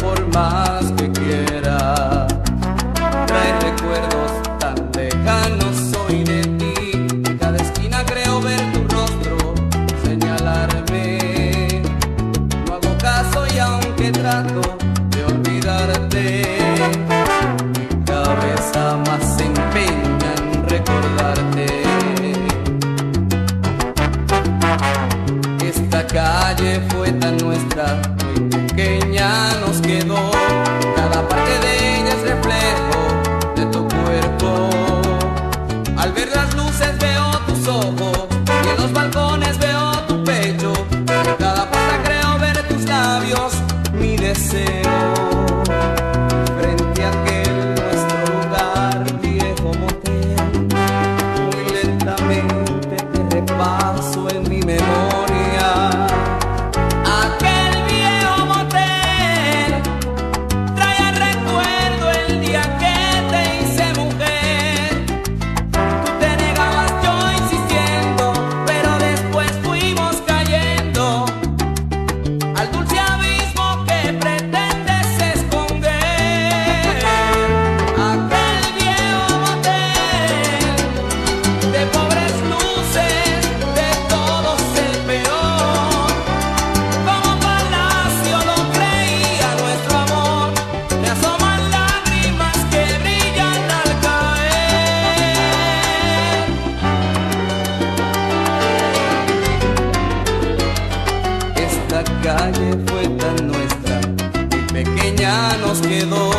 por más que quiera. Trae recuerdos tan lejanos hoy de ti. En cada esquina creo ver tu rostro señalarme. No hago caso y aunque trato de olvidarte, mi cabeza más empeña en recordarte. calle fue tan nuestra, muy pequeña nos quedó. Cada parte de ella es reflejo de tu cuerpo. Al ver las luces veo tus ojos. calle fue tan nuestra, de pequeña nos quedó